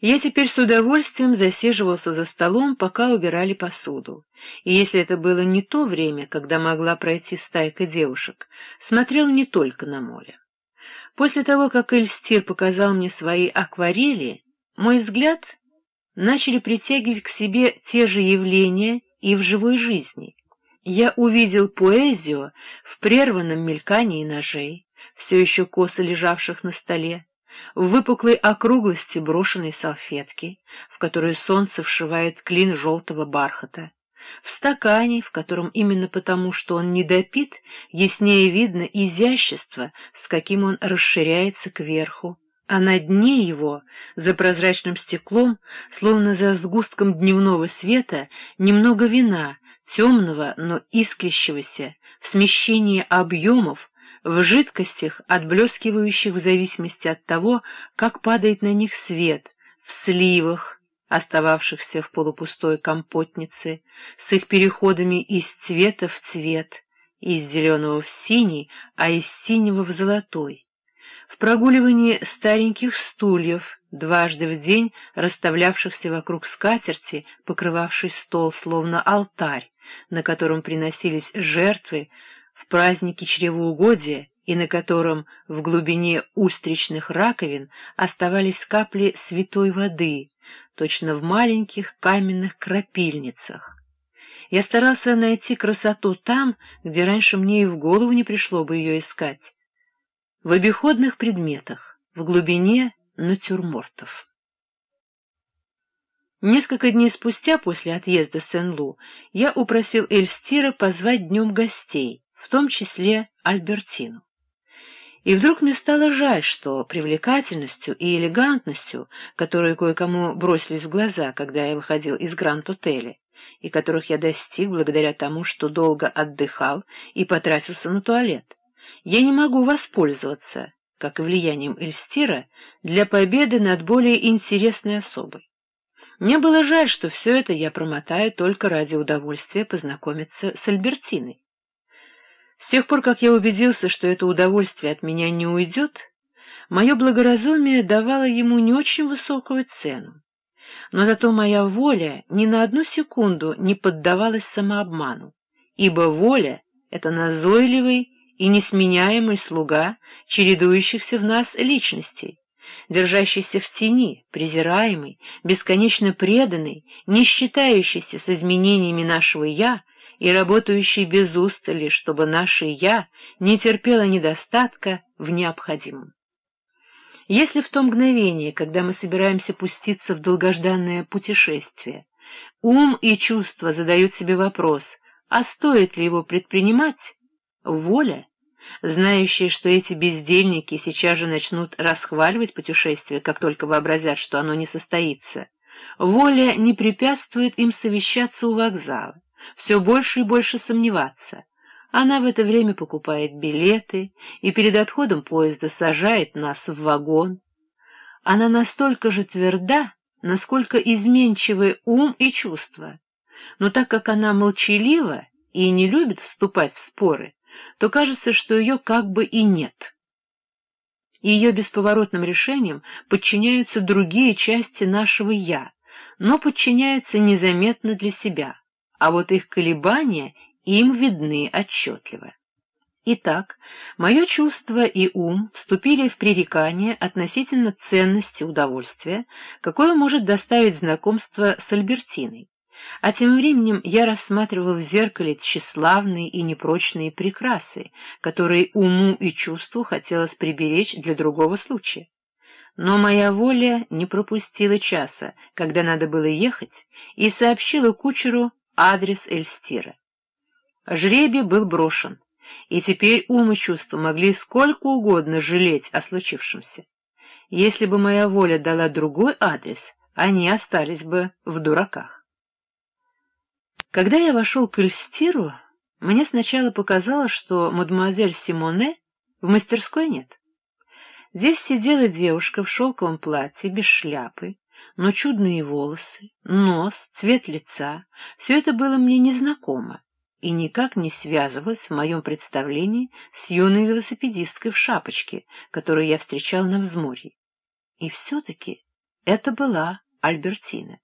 Я теперь с удовольствием засиживался за столом, пока убирали посуду. И если это было не то время, когда могла пройти стайка девушек, смотрел не только на море. После того, как Эльстир показал мне свои акварели, мой взгляд начали притягивать к себе те же явления и в живой жизни. Я увидел поэзию в прерванном мелькании ножей, все еще косо лежавших на столе, в выпуклой округлости брошенной салфетки, в которую солнце вшивает клин желтого бархата, в стакане, в котором именно потому, что он не допит, яснее видно изящество, с каким он расширяется кверху, а на дне его, за прозрачным стеклом, словно за сгустком дневного света, немного вина, темного, но искрящегося, в смещении объемов, в жидкостях, отблескивающих в зависимости от того, как падает на них свет, в сливах, остававшихся в полупустой компотнице, с их переходами из цвета в цвет, из зеленого в синий, а из синего в золотой, в прогуливании стареньких стульев, дважды в день расставлявшихся вокруг скатерти, покрывавшей стол, словно алтарь, на котором приносились жертвы, в празднике чревоугодия и на котором в глубине устричных раковин оставались капли святой воды, точно в маленьких каменных крапильницах. Я старался найти красоту там, где раньше мне и в голову не пришло бы ее искать. В обиходных предметах, в глубине натюрмортов. Несколько дней спустя после отъезда Сен-Лу я упросил Эльстира позвать днем гостей, в том числе Альбертину. И вдруг мне стало жаль, что привлекательностью и элегантностью, которые кое-кому бросились в глаза, когда я выходил из Гранд-отеля, и которых я достиг благодаря тому, что долго отдыхал и потратился на туалет, я не могу воспользоваться, как и влиянием Эльстира, для победы над более интересной особой. Мне было жаль, что все это я промотаю только ради удовольствия познакомиться с Альбертиной. С тех пор, как я убедился, что это удовольствие от меня не уйдет, мое благоразумие давало ему не очень высокую цену. Но зато моя воля ни на одну секунду не поддавалась самообману, ибо воля — это назойливый и несменяемый слуга чередующихся в нас личностей, держащийся в тени, презираемый, бесконечно преданный, не считающийся с изменениями нашего «я», и работающий без устали, чтобы наше «я» не терпело недостатка в необходимом. Если в то мгновение, когда мы собираемся пуститься в долгожданное путешествие, ум и чувства задают себе вопрос, а стоит ли его предпринимать, воля, знающая, что эти бездельники сейчас же начнут расхваливать путешествие, как только вообразят, что оно не состоится, воля не препятствует им совещаться у вокзала все больше и больше сомневаться. Она в это время покупает билеты и перед отходом поезда сажает нас в вагон. Она настолько же тверда, насколько изменчивы ум и чувства. Но так как она молчалива и не любит вступать в споры, то кажется, что ее как бы и нет. Ее бесповоротным решениям подчиняются другие части нашего «я», но подчиняются незаметно для себя а вот их колебания им видны отчетливо. Итак, мое чувство и ум вступили в пререкание относительно ценности удовольствия, какое может доставить знакомство с Альбертиной. А тем временем я рассматривал в зеркале тщеславные и непрочные прекрасы, которые уму и чувству хотелось приберечь для другого случая. Но моя воля не пропустила часа, когда надо было ехать, и сообщила кучеру адрес Эльстира. Жребий был брошен, и теперь ум и чувства могли сколько угодно жалеть о случившемся. Если бы моя воля дала другой адрес, они остались бы в дураках. Когда я вошел к Эльстиру, мне сначала показалось, что мадемуазель Симоне в мастерской нет. Здесь сидела девушка в шелковом платье, без шляпы, но чудные волосы, нос, цвет лица — все это было мне незнакомо и никак не связывалось в моем представлении с юной велосипедисткой в шапочке, которую я встречал на взморье. И все-таки Это была Альбертина.